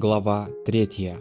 Глава третья.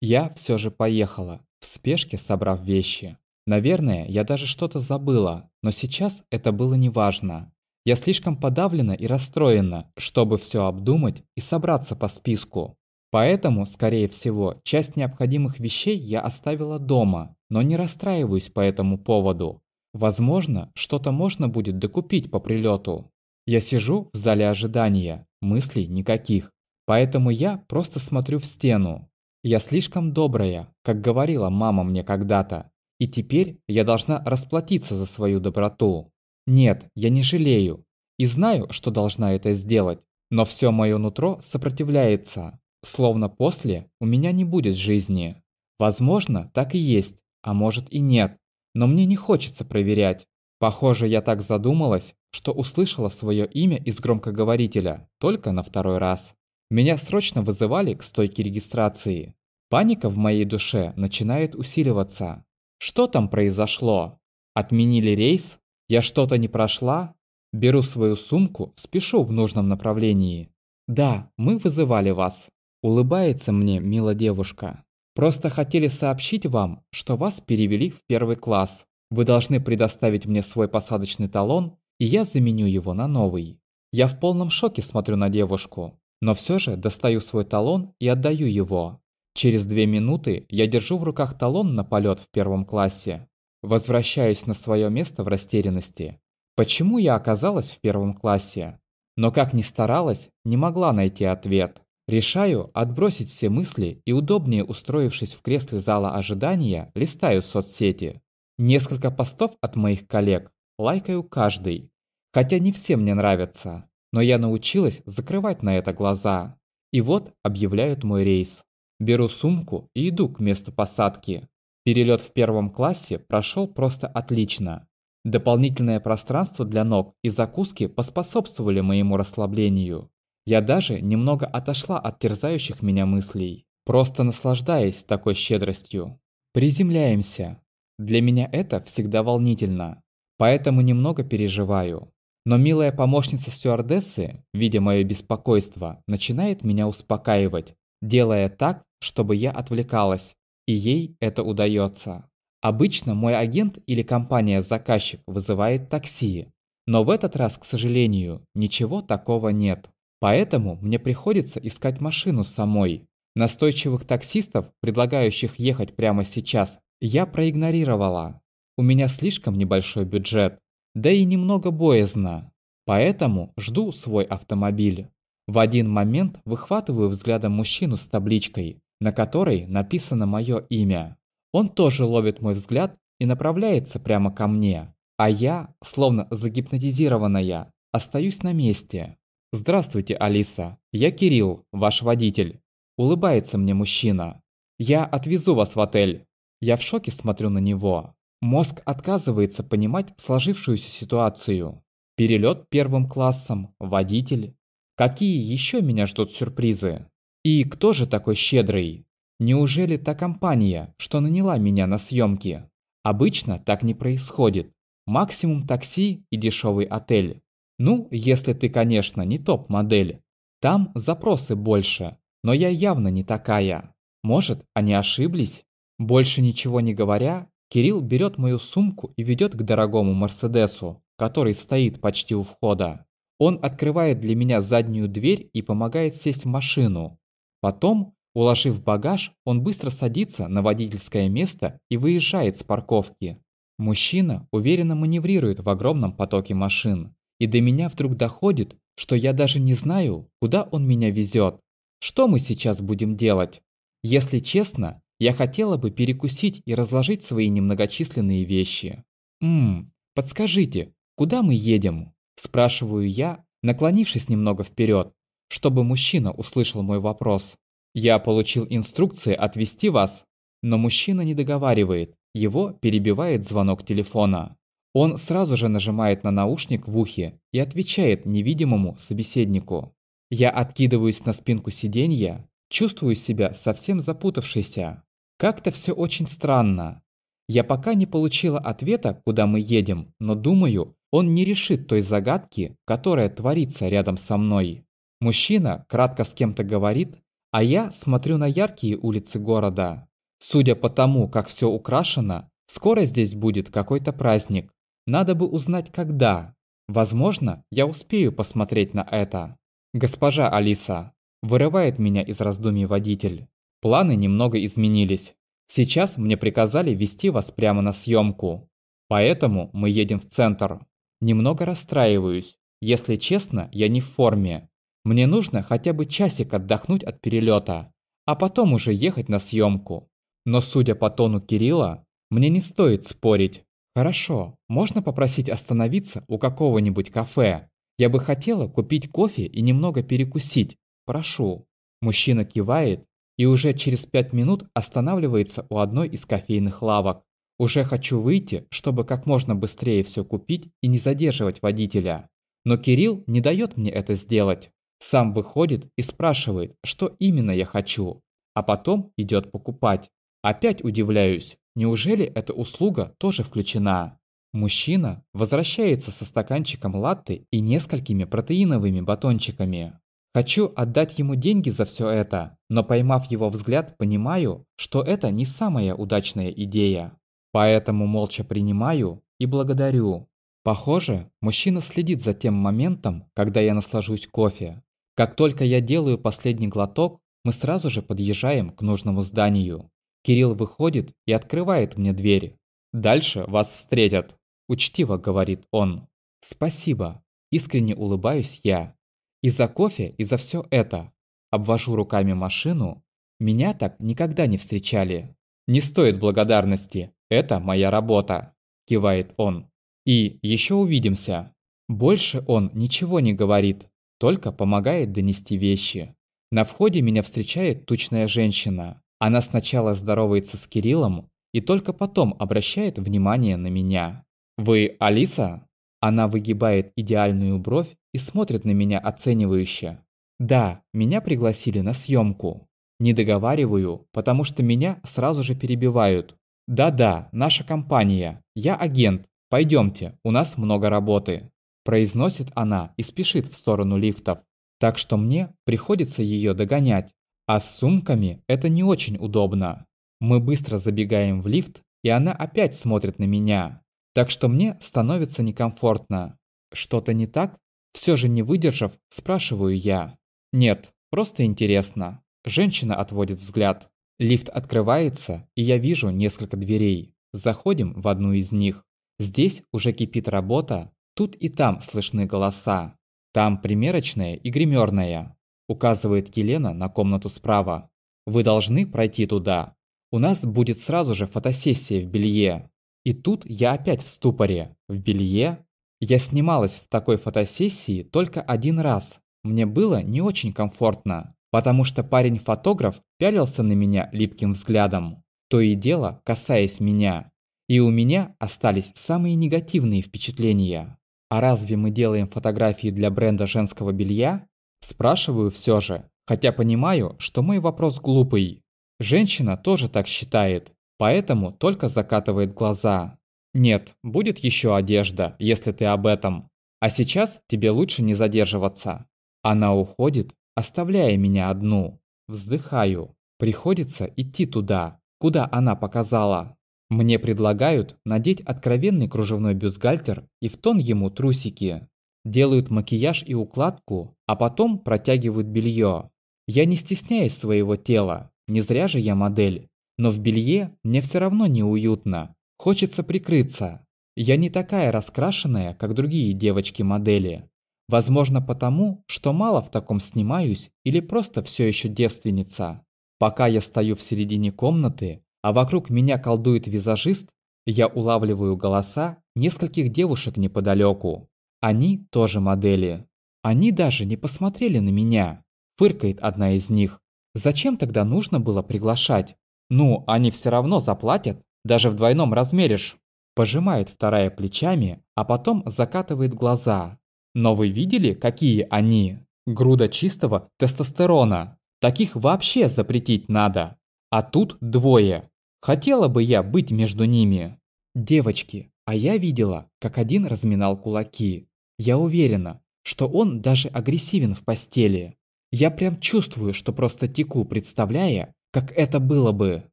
Я все же поехала, в спешке собрав вещи. Наверное, я даже что-то забыла, но сейчас это было неважно. Я слишком подавлена и расстроена, чтобы все обдумать и собраться по списку. Поэтому, скорее всего, часть необходимых вещей я оставила дома, но не расстраиваюсь по этому поводу. Возможно, что-то можно будет докупить по прилету. Я сижу в зале ожидания, мыслей никаких. Поэтому я просто смотрю в стену. Я слишком добрая, как говорила мама мне когда-то. И теперь я должна расплатиться за свою доброту. Нет, я не жалею. И знаю, что должна это сделать. Но все мое нутро сопротивляется. Словно после у меня не будет жизни. Возможно, так и есть, а может и нет. Но мне не хочется проверять. Похоже, я так задумалась, что услышала свое имя из громкоговорителя только на второй раз. Меня срочно вызывали к стойке регистрации. Паника в моей душе начинает усиливаться. Что там произошло? Отменили рейс? Я что-то не прошла? Беру свою сумку, спешу в нужном направлении. Да, мы вызывали вас. Улыбается мне мила девушка. Просто хотели сообщить вам, что вас перевели в первый класс. Вы должны предоставить мне свой посадочный талон, и я заменю его на новый. Я в полном шоке смотрю на девушку. Но все же достаю свой талон и отдаю его. Через две минуты я держу в руках талон на полет в первом классе. Возвращаюсь на свое место в растерянности. Почему я оказалась в первом классе? Но как ни старалась, не могла найти ответ. Решаю отбросить все мысли и удобнее устроившись в кресле зала ожидания, листаю соцсети. Несколько постов от моих коллег, лайкаю каждый. Хотя не все мне нравятся. Но я научилась закрывать на это глаза. И вот объявляют мой рейс. Беру сумку и иду к месту посадки. Перелет в первом классе прошел просто отлично. Дополнительное пространство для ног и закуски поспособствовали моему расслаблению. Я даже немного отошла от терзающих меня мыслей, просто наслаждаясь такой щедростью. Приземляемся. Для меня это всегда волнительно, поэтому немного переживаю. Но милая помощница стюардессы, видя мое беспокойство, начинает меня успокаивать, делая так, чтобы я отвлекалась, и ей это удается. Обычно мой агент или компания-заказчик вызывает такси, но в этот раз, к сожалению, ничего такого нет. Поэтому мне приходится искать машину самой. Настойчивых таксистов, предлагающих ехать прямо сейчас, я проигнорировала. У меня слишком небольшой бюджет, да и немного боязно. Поэтому жду свой автомобиль. В один момент выхватываю взглядом мужчину с табличкой, на которой написано мое имя. Он тоже ловит мой взгляд и направляется прямо ко мне. А я, словно загипнотизированная, остаюсь на месте. «Здравствуйте, Алиса. Я Кирилл, ваш водитель». Улыбается мне мужчина. «Я отвезу вас в отель». Я в шоке смотрю на него. Мозг отказывается понимать сложившуюся ситуацию. Перелет первым классом, водитель. Какие еще меня ждут сюрпризы? И кто же такой щедрый? Неужели та компания, что наняла меня на съемки? Обычно так не происходит. Максимум такси и дешевый отель. Ну, если ты, конечно, не топ-модель. Там запросы больше, но я явно не такая. Может, они ошиблись? Больше ничего не говоря, Кирилл берет мою сумку и ведет к дорогому Мерседесу, который стоит почти у входа. Он открывает для меня заднюю дверь и помогает сесть в машину. Потом, уложив багаж, он быстро садится на водительское место и выезжает с парковки. Мужчина уверенно маневрирует в огромном потоке машин. И до меня вдруг доходит, что я даже не знаю, куда он меня везет. Что мы сейчас будем делать? Если честно, я хотела бы перекусить и разложить свои немногочисленные вещи. «Ммм, подскажите, куда мы едем?» Спрашиваю я, наклонившись немного вперед, чтобы мужчина услышал мой вопрос. Я получил инструкции отвезти вас, но мужчина не договаривает, его перебивает звонок телефона. Он сразу же нажимает на наушник в ухе и отвечает невидимому собеседнику. Я откидываюсь на спинку сиденья, чувствую себя совсем запутавшейся. Как-то все очень странно. Я пока не получила ответа, куда мы едем, но думаю, он не решит той загадки, которая творится рядом со мной. Мужчина кратко с кем-то говорит, А я смотрю на яркие улицы города. Судя по тому, как все украшено, скоро здесь будет какой-то праздник. Надо бы узнать, когда. Возможно, я успею посмотреть на это. Госпожа Алиса, вырывает меня из раздумий водитель. Планы немного изменились. Сейчас мне приказали вести вас прямо на съемку. Поэтому мы едем в центр. Немного расстраиваюсь. Если честно, я не в форме. Мне нужно хотя бы часик отдохнуть от перелета, а потом уже ехать на съемку. Но судя по тону Кирилла, мне не стоит спорить. Хорошо, можно попросить остановиться у какого-нибудь кафе. Я бы хотела купить кофе и немного перекусить. Прошу. Мужчина кивает и уже через пять минут останавливается у одной из кофейных лавок. Уже хочу выйти, чтобы как можно быстрее все купить и не задерживать водителя. Но Кирилл не дает мне это сделать. Сам выходит и спрашивает, что именно я хочу. А потом идет покупать. Опять удивляюсь, неужели эта услуга тоже включена? Мужчина возвращается со стаканчиком латте и несколькими протеиновыми батончиками. Хочу отдать ему деньги за все это, но поймав его взгляд, понимаю, что это не самая удачная идея. Поэтому молча принимаю и благодарю. Похоже, мужчина следит за тем моментом, когда я наслажусь кофе. Как только я делаю последний глоток, мы сразу же подъезжаем к нужному зданию. Кирилл выходит и открывает мне дверь. «Дальше вас встретят», – учтиво говорит он. «Спасибо», – искренне улыбаюсь я. «И за кофе, и за все это». Обвожу руками машину. Меня так никогда не встречали. «Не стоит благодарности, это моя работа», – кивает он. «И еще увидимся». Больше он ничего не говорит, только помогает донести вещи. На входе меня встречает тучная женщина. Она сначала здоровается с Кириллом и только потом обращает внимание на меня. «Вы Алиса?» Она выгибает идеальную бровь и смотрит на меня оценивающе. «Да, меня пригласили на съемку. Не договариваю, потому что меня сразу же перебивают. Да-да, наша компания. Я агент. Пойдемте, у нас много работы». Произносит она и спешит в сторону лифтов. Так что мне приходится ее догонять. А с сумками это не очень удобно. Мы быстро забегаем в лифт, и она опять смотрит на меня. Так что мне становится некомфортно. Что-то не так? Все же не выдержав, спрашиваю я. Нет, просто интересно. Женщина отводит взгляд. Лифт открывается, и я вижу несколько дверей. Заходим в одну из них. Здесь уже кипит работа, тут и там слышны голоса. Там примерочная и гримерная указывает Елена на комнату справа. Вы должны пройти туда. У нас будет сразу же фотосессия в белье. И тут я опять в ступоре. В белье? Я снималась в такой фотосессии только один раз. Мне было не очень комфортно, потому что парень-фотограф пялился на меня липким взглядом, то и дело касаясь меня. И у меня остались самые негативные впечатления. А разве мы делаем фотографии для бренда женского белья? Спрашиваю все же, хотя понимаю, что мой вопрос глупый. Женщина тоже так считает, поэтому только закатывает глаза. Нет, будет еще одежда, если ты об этом. А сейчас тебе лучше не задерживаться. Она уходит, оставляя меня одну. Вздыхаю. Приходится идти туда, куда она показала. Мне предлагают надеть откровенный кружевной бюстгальтер и в тон ему трусики. Делают макияж и укладку, а потом протягивают белье. Я не стесняюсь своего тела, не зря же я модель. Но в белье мне все равно неуютно. Хочется прикрыться. Я не такая раскрашенная, как другие девочки-модели. Возможно потому, что мало в таком снимаюсь или просто все еще девственница. Пока я стою в середине комнаты, а вокруг меня колдует визажист, я улавливаю голоса нескольких девушек неподалеку. Они тоже модели. Они даже не посмотрели на меня. Фыркает одна из них. Зачем тогда нужно было приглашать? Ну, они все равно заплатят, даже в двойном размере ж. Пожимает вторая плечами, а потом закатывает глаза. Но вы видели, какие они? Груда чистого тестостерона. Таких вообще запретить надо. А тут двое. Хотела бы я быть между ними. Девочки, а я видела, как один разминал кулаки. Я уверена, что он даже агрессивен в постели. Я прям чувствую, что просто теку, представляя, как это было бы.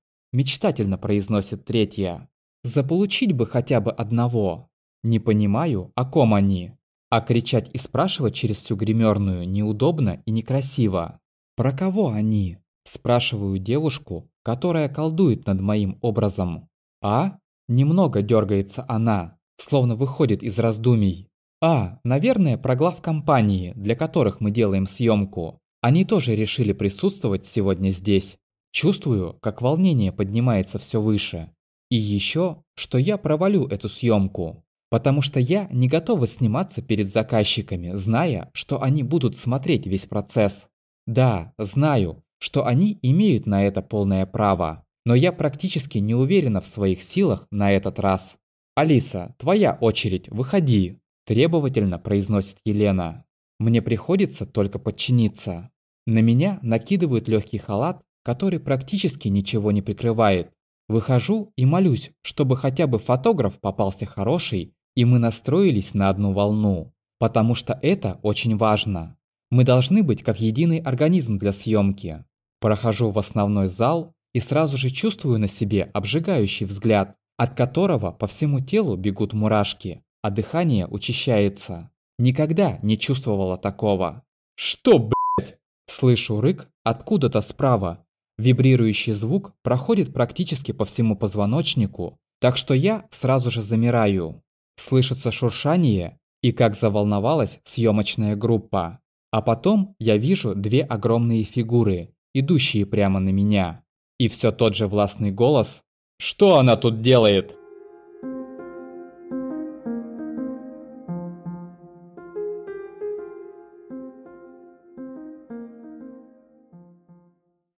Мечтательно произносит третья. Заполучить бы хотя бы одного. Не понимаю, о ком они. А кричать и спрашивать через всю гримерную неудобно и некрасиво. Про кого они? Спрашиваю девушку, которая колдует над моим образом. А? Немного дергается она, словно выходит из раздумий. А, наверное, про глав компании, для которых мы делаем съемку. Они тоже решили присутствовать сегодня здесь. Чувствую, как волнение поднимается все выше. И еще, что я провалю эту съемку. Потому что я не готова сниматься перед заказчиками, зная, что они будут смотреть весь процесс. Да, знаю, что они имеют на это полное право. Но я практически не уверена в своих силах на этот раз. «Алиса, твоя очередь, выходи!» Требовательно произносит Елена. Мне приходится только подчиниться. На меня накидывают легкий халат, который практически ничего не прикрывает. Выхожу и молюсь, чтобы хотя бы фотограф попался хороший, и мы настроились на одну волну. Потому что это очень важно. Мы должны быть как единый организм для съемки. Прохожу в основной зал и сразу же чувствую на себе обжигающий взгляд, от которого по всему телу бегут мурашки, а дыхание учащается. Никогда не чувствовала такого. «Что, блядь?» Слышу рык откуда-то справа, Вибрирующий звук проходит практически по всему позвоночнику, так что я сразу же замираю. Слышится шуршание и как заволновалась съемочная группа. А потом я вижу две огромные фигуры, идущие прямо на меня. И все тот же властный голос «Что она тут делает?»